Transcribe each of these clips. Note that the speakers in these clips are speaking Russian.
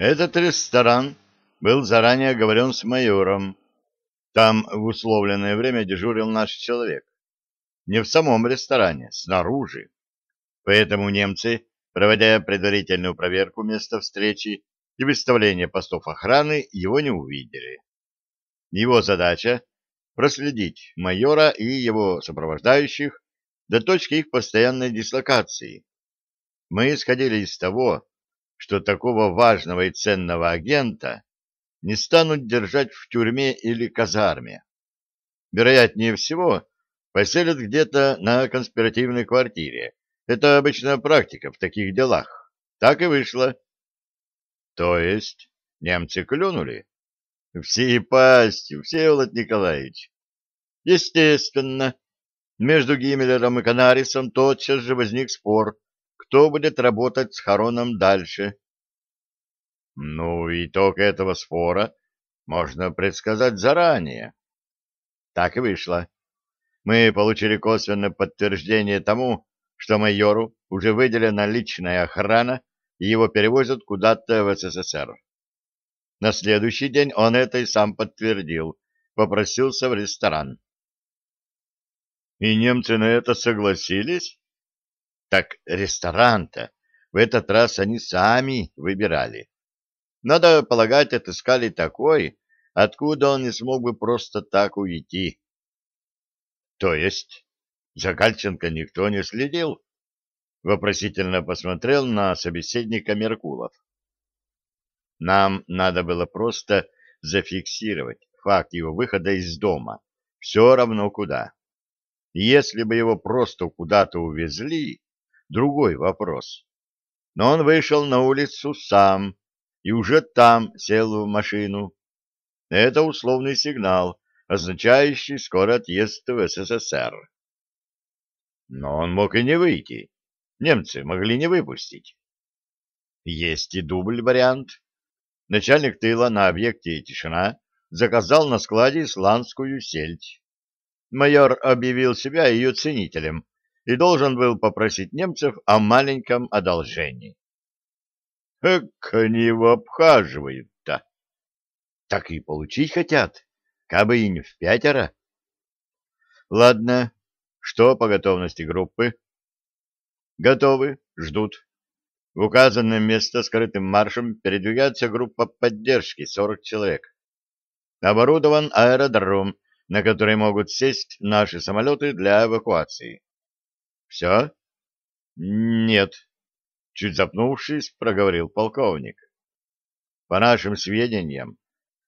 Этот ресторан был заранее оговорен с майором. Там в условленное время дежурил наш человек. Не в самом ресторане, снаружи. Поэтому немцы, проводя предварительную проверку места встречи и выставление постов охраны, его не увидели. Его задача — проследить майора и его сопровождающих до точки их постоянной дислокации. Мы исходили из того, что такого важного и ценного агента не станут держать в тюрьме или казарме. Вероятнее всего, поселят где-то на конспиративной квартире. Это обычная практика в таких делах. Так и вышло. То есть немцы клюнули? Всей пастью, Всеволод Николаевич. Естественно, между Гиммлером и Канарисом тотчас же возник спор, кто будет работать с Хароном дальше. Ну, итог этого спора можно предсказать заранее. Так и вышло. Мы получили косвенное подтверждение тому, что майору уже выделена личная охрана, и его перевозят куда-то в СССР. На следующий день он это и сам подтвердил, попросился в ресторан. И немцы на это согласились? Так ресторан-то в этот раз они сами выбирали. Надо полагать, отыскали такой, откуда он не смог бы просто так уйти. То есть за Гальченко никто не следил? Вопросительно посмотрел на собеседника Меркулов. Нам надо было просто зафиксировать факт его выхода из дома, все равно куда. Если бы его просто куда-то увезли, другой вопрос. Но он вышел на улицу сам и уже там сел в машину. Это условный сигнал, означающий скоро отъезд в СССР. Но он мог и не выйти. Немцы могли не выпустить. Есть и дубль вариант. Начальник тыла на объекте «Тишина» заказал на складе исландскую сельдь. Майор объявил себя ее ценителем и должен был попросить немцев о маленьком одолжении. Эк, они его обхаживают-то. Так и получить хотят, кабы и не в пятеро. Ладно, что по готовности группы? Готовы, ждут. В указанное место скрытым маршем передвигается группа поддержки, 40 человек. Оборудован аэродром, на который могут сесть наши самолеты для эвакуации. Все? Нет. Чуть запнувшись, проговорил полковник. По нашим сведениям,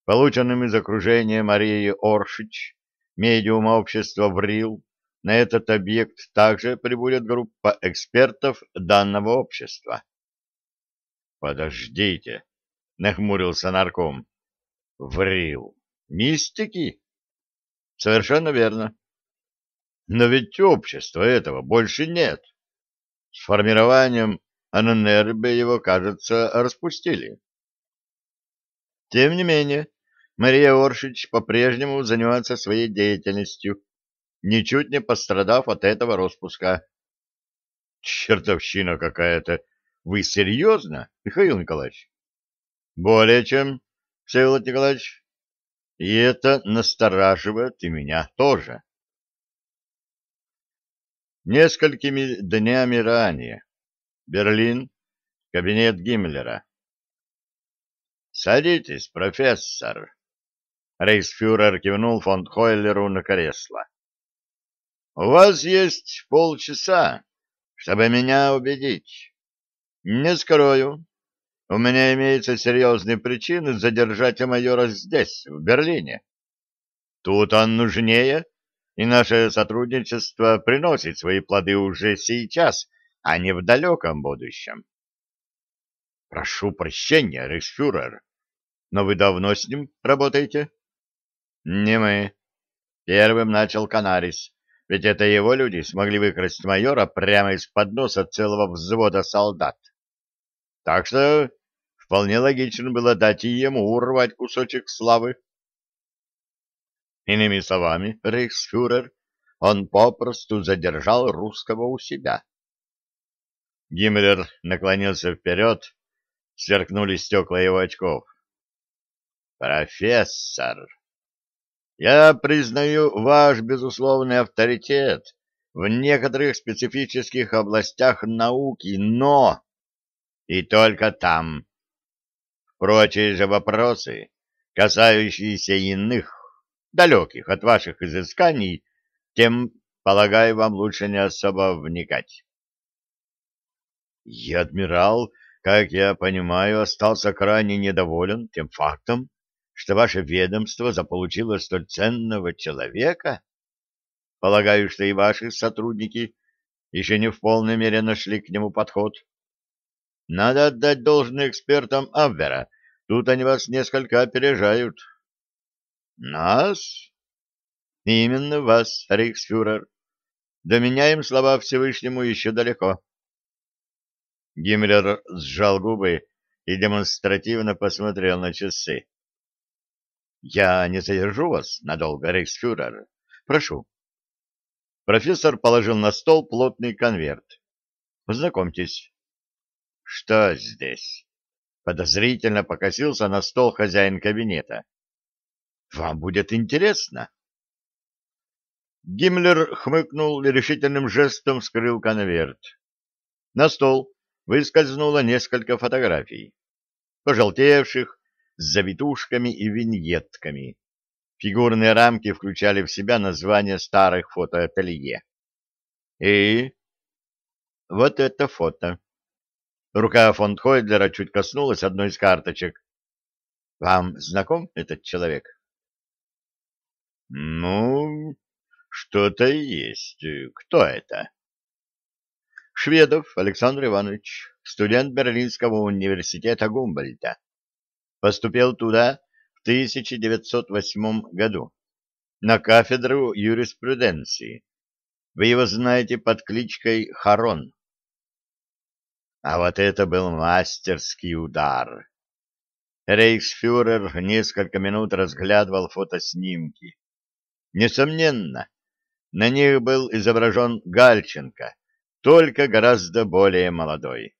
полученным из окружения Марии Оршич, медиума общества ВРИЛ, на этот объект также прибудет группа экспертов данного общества. Подождите, нахмурился нарком. ВРИЛ. Мистики? Совершенно верно. Но ведь общества этого больше нет. С формированием АННРБ его, кажется, распустили. Тем не менее, Мария Оршич по-прежнему занимается своей деятельностью, ничуть не пострадав от этого распуска. Чертовщина какая-то. Вы серьезно, Михаил Николаевич? Более чем, Всеволод Николаевич. И это настораживает и меня тоже. Несколькими днями ранее. Берлин. Кабинет Гиммлера. «Садитесь, профессор!» Рейхсфюрер кивнул фон Хойлеру на кресло. «У вас есть полчаса, чтобы меня убедить. Не скрою, у меня имеются серьезные причины задержать майора здесь, в Берлине. Тут он нужнее, и наше сотрудничество приносит свои плоды уже сейчас, а не в далеком будущем. Прошу прощения, рейхсфюрер, но вы давно с ним работаете? Не мы. Первым начал Канарис, ведь это его люди смогли выкрасть майора прямо из-под носа целого взвода солдат. Так что вполне логично было дать ему урвать кусочек славы. Иными словами, рейхсфюрер, он попросту задержал русского у себя. Гиммлер наклонился вперед, сверкнули стекла его очков. Профессор, я признаю ваш безусловный авторитет в некоторых специфических областях науки, но и только там. Прочие же вопросы, касающиеся иных, далеких от ваших изысканий, тем, полагаю, вам лучше не особо вникать. И адмирал, как я понимаю, остался крайне недоволен тем фактом, что ваше ведомство заполучило столь ценного человека. Полагаю, что и ваши сотрудники еще не в полной мере нашли к нему подход. Надо отдать должное экспертам Абвера. Тут они вас несколько опережают. Нас? Именно вас, рейхсфюрер. До меня им слова Всевышнему еще далеко. Гиммлер сжал губы и демонстративно посмотрел на часы. Я не задержу вас надолго, рейхсфюрер. Прошу. Профессор положил на стол плотный конверт. Познакомьтесь. Что здесь? Подозрительно покосился на стол хозяин кабинета. Вам будет интересно. Гиммлер хмыкнул и решительным жестом вскрыл конверт. На стол выскользнуло несколько фотографий, пожелтевших, с завитушками и виньетками. Фигурные рамки включали в себя названия старых фотоателье. И вот это фото. Рука фон Хойдлера чуть коснулась одной из карточек. Вам знаком этот человек? Ну, что-то есть. Кто это? Шведов Александр Иванович, студент Берлинского университета Гумбольдта. Поступил туда в 1908 году на кафедру юриспруденции. Вы его знаете под кличкой Харон. А вот это был мастерский удар. Рейхсфюрер несколько минут разглядывал фотоснимки. Несомненно, на них был изображен Гальченко, только гораздо более молодой.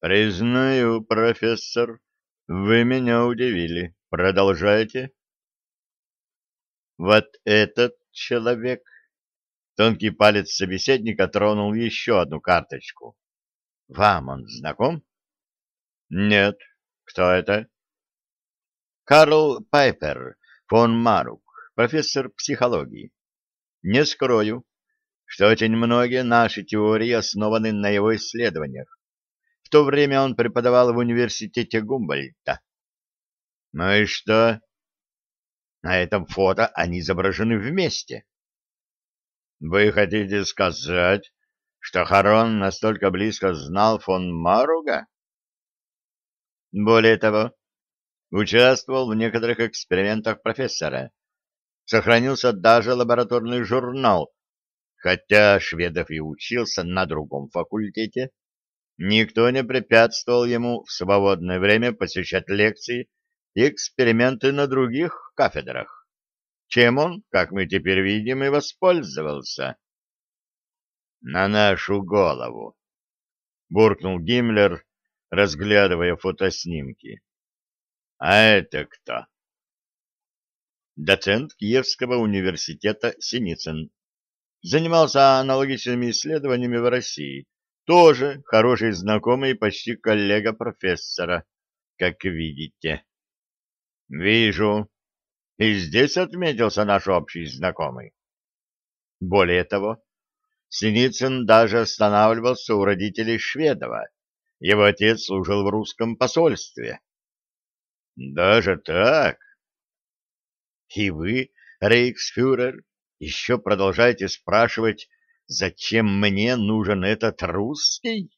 «Признаю, профессор, вы меня удивили. Продолжайте». «Вот этот человек...» Тонкий палец собеседника тронул еще одну карточку. Вам он знаком? Нет. Кто это? Карл Пайпер, фон Марук, профессор психологии. Не скрою, что очень многие наши теории основаны на его исследованиях. В то время он преподавал в университете Гумбольдта. Ну и что? На этом фото они изображены вместе. Вы хотите сказать, что Харон настолько близко знал фон Маруга? Более того, участвовал в некоторых экспериментах профессора. Сохранился даже лабораторный журнал, хотя Шведов и учился на другом факультете, никто не препятствовал ему в свободное время посещать лекции и эксперименты на других кафедрах, чем он, как мы теперь видим, и воспользовался на нашу голову, — буркнул Гиммлер, разглядывая фотоснимки. — А это кто? Доцент Киевского университета Синицын. Занимался аналогичными исследованиями в России. Тоже хороший знакомый и почти коллега профессора, как видите. — Вижу. И здесь отметился наш общий знакомый. Более того, Синицын даже останавливался у родителей Шведова. Его отец служил в русском посольстве. Даже так? И вы, рейхсфюрер, еще продолжаете спрашивать, зачем мне нужен этот русский?